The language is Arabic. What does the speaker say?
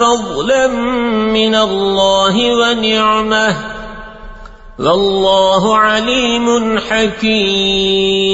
فضلا من الله ونعمة. والله عليم حكيم.